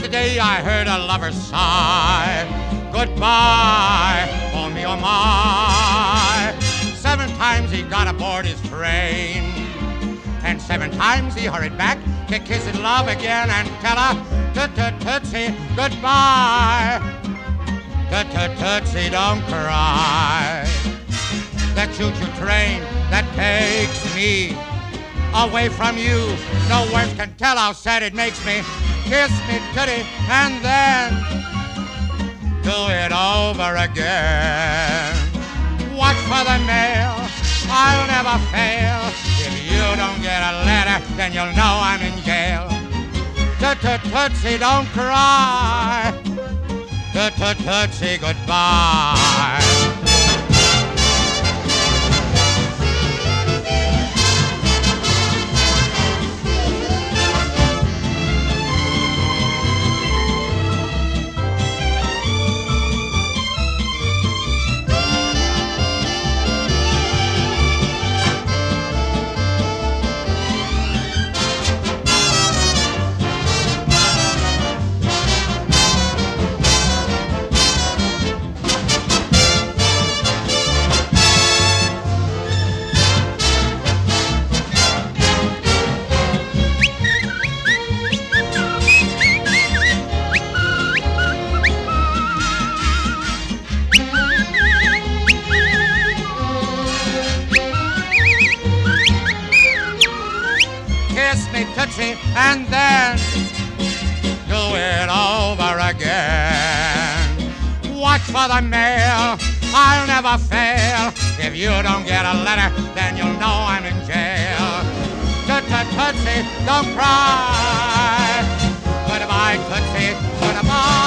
day I heard a lover sigh. Goodbye, oh me, oh my. Seven times he got aboard his train. And seven times he hurried back to kiss his love again and tell her, tut tut Tootsie, goodbye. Tut tut tootsie, don't cry. That choo-choo train that takes me away from you. No words can tell how sad it makes me. Kiss me, tootsie, and then do it over again. Watch for the mail, I'll never fail. If you don't get a letter, then you'll know I'm in jail. Tootsie, don't cry. Tootsie, goodbye. kiss me tootsie, and then do it over again. Watch for the mail, I'll never fail. If you don't get a letter, then you'll know I'm in jail. Toot toot tootsie, don't cry. Goodbye, tootsie, goodbye.